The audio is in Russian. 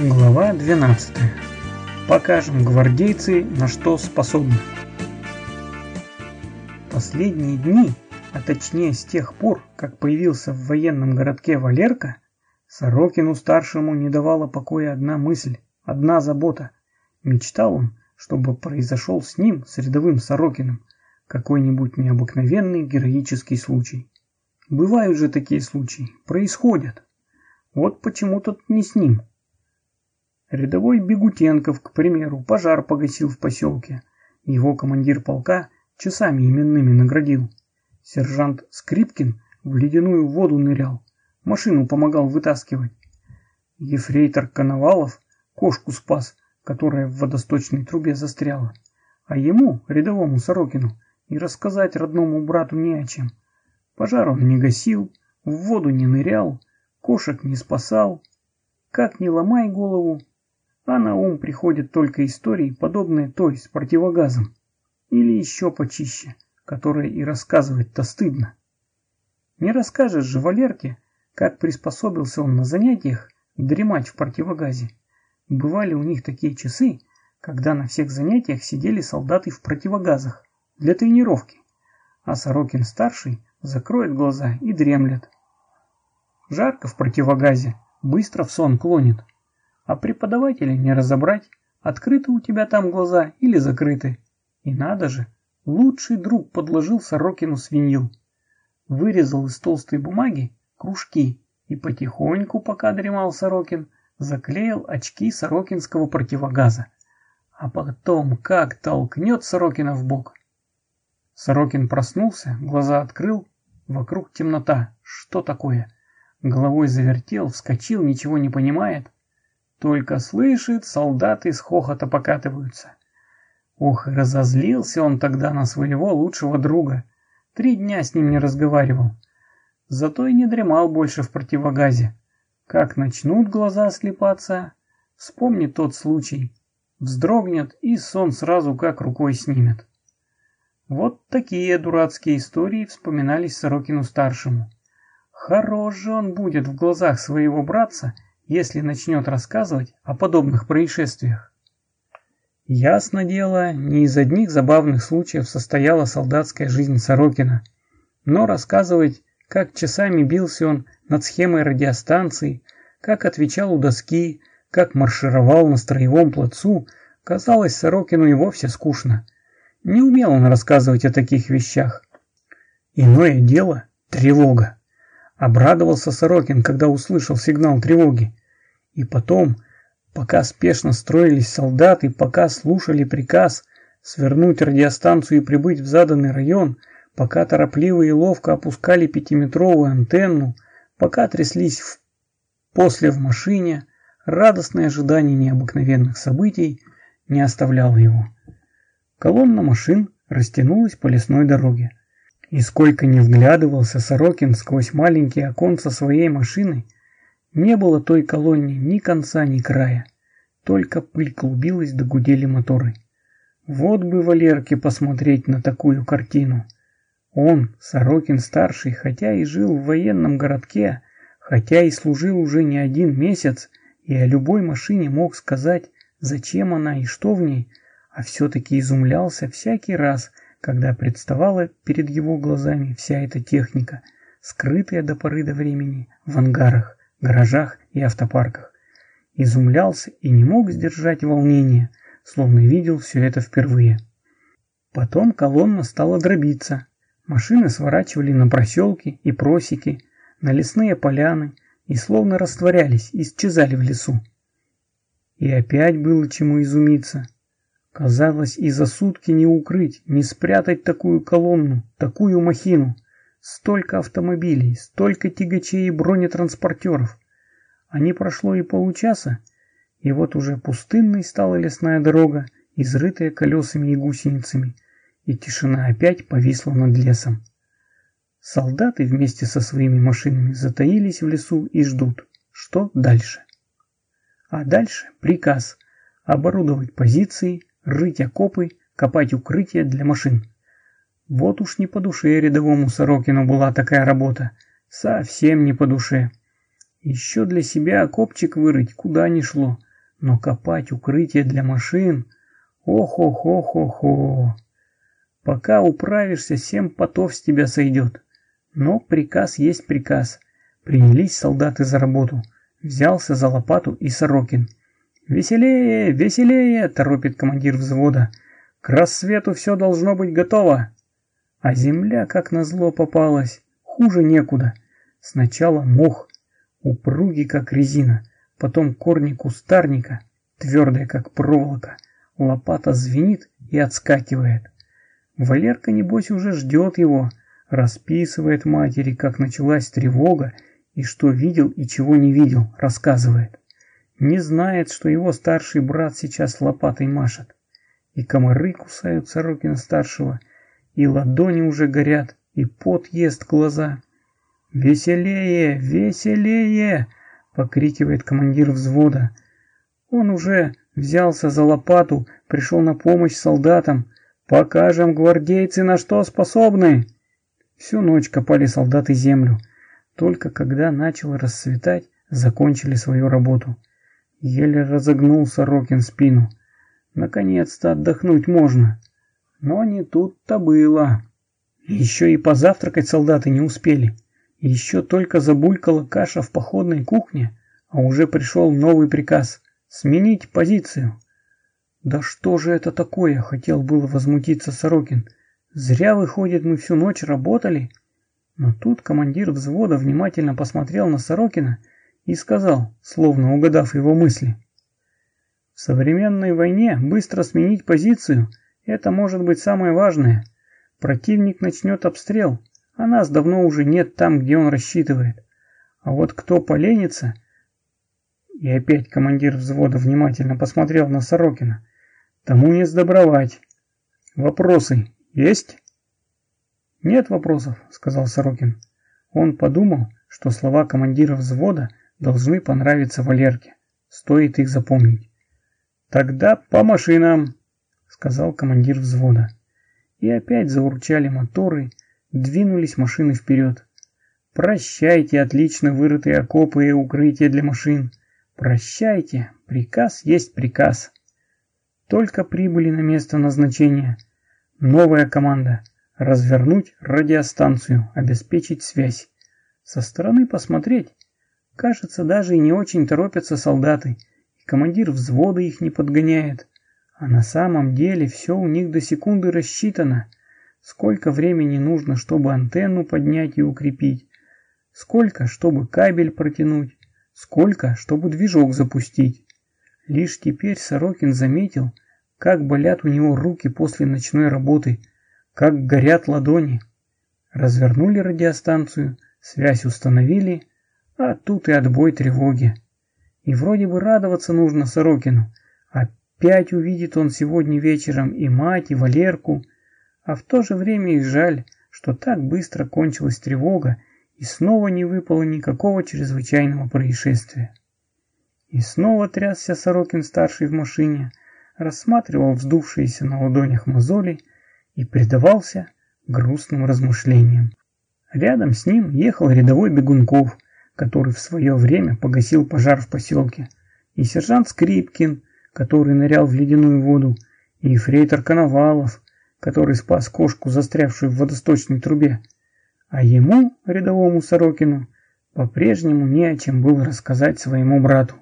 Глава 12. Покажем гвардейцы, на что способны. Последние дни, а точнее с тех пор, как появился в военном городке Валерка, Сорокину-старшему не давала покоя одна мысль, одна забота. Мечтал он, чтобы произошел с ним, с рядовым Сорокиным, какой-нибудь необыкновенный героический случай. Бывают же такие случаи, происходят. Вот почему-то не с ним. Рядовой Бегутенков, к примеру, пожар погасил в поселке. Его командир полка часами именными наградил. Сержант Скрипкин в ледяную воду нырял, машину помогал вытаскивать. Ефрейтор Коновалов кошку спас, которая в водосточной трубе застряла. А ему, рядовому Сорокину, и рассказать родному брату не о чем. Пожар он не гасил, в воду не нырял, кошек не спасал. Как ни ломай голову, а на ум приходят только истории, подобные той с противогазом. Или еще почище, которые и рассказывать-то стыдно. Не расскажешь же Валерке, как приспособился он на занятиях дремать в противогазе. Бывали у них такие часы, когда на всех занятиях сидели солдаты в противогазах для тренировки, а Сорокин-старший закроет глаза и дремлет. Жарко в противогазе, быстро в сон клонит. А преподавателя не разобрать, открыты у тебя там глаза или закрыты. И надо же, лучший друг подложил Сорокину свинью. Вырезал из толстой бумаги кружки и потихоньку, пока дремал Сорокин, заклеил очки сорокинского противогаза. А потом как толкнет Сорокина в бок. Сорокин проснулся, глаза открыл, вокруг темнота. Что такое? Головой завертел, вскочил, ничего не понимает. Только слышит, солдаты с хохота покатываются. Ох, разозлился он тогда на своего лучшего друга. Три дня с ним не разговаривал. Зато и не дремал больше в противогазе. Как начнут глаза слепаться, вспомнит тот случай. Вздрогнет и сон сразу как рукой снимет. Вот такие дурацкие истории вспоминались Сорокину-старшему. Хорош же он будет в глазах своего братца, если начнет рассказывать о подобных происшествиях. Ясно дело, не из одних забавных случаев состояла солдатская жизнь Сорокина, но рассказывать, как часами бился он над схемой радиостанции, как отвечал у доски, как маршировал на строевом плацу, казалось Сорокину и вовсе скучно. Не умел он рассказывать о таких вещах. Иное дело – тревога. Обрадовался Сорокин, когда услышал сигнал тревоги. И потом, пока спешно строились солдаты, пока слушали приказ свернуть радиостанцию и прибыть в заданный район, пока торопливо и ловко опускали пятиметровую антенну, пока тряслись в... после в машине, радостное ожидание необыкновенных событий не оставляло его. Колонна машин растянулась по лесной дороге. И сколько не вглядывался Сорокин сквозь маленькие оконца своей машины, не было той колонне ни конца, ни края. Только пыль клубилась да гудели моторы. Вот бы Валерке посмотреть на такую картину. Он, Сорокин-старший, хотя и жил в военном городке, хотя и служил уже не один месяц, и о любой машине мог сказать, зачем она и что в ней, а все-таки изумлялся всякий раз, когда представала перед его глазами вся эта техника, скрытая до поры до времени в ангарах, гаражах и автопарках. Изумлялся и не мог сдержать волнение, словно видел все это впервые. Потом колонна стала дробиться. Машины сворачивали на проселки и просеки, на лесные поляны и словно растворялись, исчезали в лесу. И опять было чему изумиться. Казалось, и за сутки не укрыть, не спрятать такую колонну, такую махину. Столько автомобилей, столько тягачей и бронетранспортеров. А не прошло и получаса, и вот уже пустынной стала лесная дорога, изрытая колесами и гусеницами, и тишина опять повисла над лесом. Солдаты вместе со своими машинами затаились в лесу и ждут, что дальше. А дальше приказ оборудовать позиции, рыть окопы, копать укрытия для машин. Вот уж не по душе рядовому Сорокину была такая работа. Совсем не по душе. Еще для себя окопчик вырыть куда ни шло. но копать укрытие для машин... Ох-ох-ох-ох-ох. Пока управишься, семь потов с тебя сойдет. Но приказ есть приказ. Принялись солдаты за работу. Взялся за лопату и Сорокин. «Веселее, веселее!» – торопит командир взвода. «К рассвету все должно быть готово!» А земля, как назло, попалась. Хуже некуда. Сначала мох, упругий, как резина, потом корни кустарника, твердые, как проволока. Лопата звенит и отскакивает. Валерка, небось, уже ждет его, расписывает матери, как началась тревога, и что видел и чего не видел, рассказывает. Не знает, что его старший брат сейчас лопатой машет. И комары кусают Сорокина-старшего, и ладони уже горят, и пот ест глаза. «Веселее! Веселее!» — покрикивает командир взвода. Он уже взялся за лопату, пришел на помощь солдатам. «Покажем, гвардейцы, на что способны!» Всю ночь копали солдаты землю. Только когда начало расцветать, закончили свою работу. Еле разогнул Сорокин спину. Наконец-то отдохнуть можно. Но не тут-то было. Еще и позавтракать солдаты не успели. Еще только забулькала каша в походной кухне, а уже пришел новый приказ — сменить позицию. «Да что же это такое?» — хотел было возмутиться Сорокин. «Зря, выходит, мы всю ночь работали». Но тут командир взвода внимательно посмотрел на Сорокина и сказал, словно угадав его мысли. В современной войне быстро сменить позицию – это может быть самое важное. Противник начнет обстрел, а нас давно уже нет там, где он рассчитывает. А вот кто поленится... И опять командир взвода внимательно посмотрел на Сорокина. Тому не сдобровать. Вопросы есть? Нет вопросов, сказал Сорокин. Он подумал, что слова командира взвода должны понравиться Валерке. Стоит их запомнить. «Тогда по машинам», — сказал командир взвода. И опять заурчали моторы, двинулись машины вперед. «Прощайте, отлично вырытые окопы и укрытия для машин. Прощайте, приказ есть приказ». Только прибыли на место назначения. Новая команда. Развернуть радиостанцию, обеспечить связь. Со стороны посмотреть. Кажется, даже и не очень торопятся солдаты командир взвода их не подгоняет. А на самом деле все у них до секунды рассчитано. Сколько времени нужно, чтобы антенну поднять и укрепить. Сколько, чтобы кабель протянуть. Сколько, чтобы движок запустить. Лишь теперь Сорокин заметил, как болят у него руки после ночной работы, как горят ладони. Развернули радиостанцию, связь установили, а тут и отбой тревоги. И вроде бы радоваться нужно Сорокину. Опять увидит он сегодня вечером и мать, и Валерку. А в то же время и жаль, что так быстро кончилась тревога, и снова не выпало никакого чрезвычайного происшествия. И снова трясся Сорокин-старший в машине, рассматривал вздувшиеся на ладонях мозоли и предавался грустным размышлениям. Рядом с ним ехал рядовой Бегунков, который в свое время погасил пожар в поселке, и сержант Скрипкин, который нырял в ледяную воду, и фрейтор Коновалов, который спас кошку, застрявшую в водосточной трубе. А ему, рядовому Сорокину, по-прежнему не о чем было рассказать своему брату.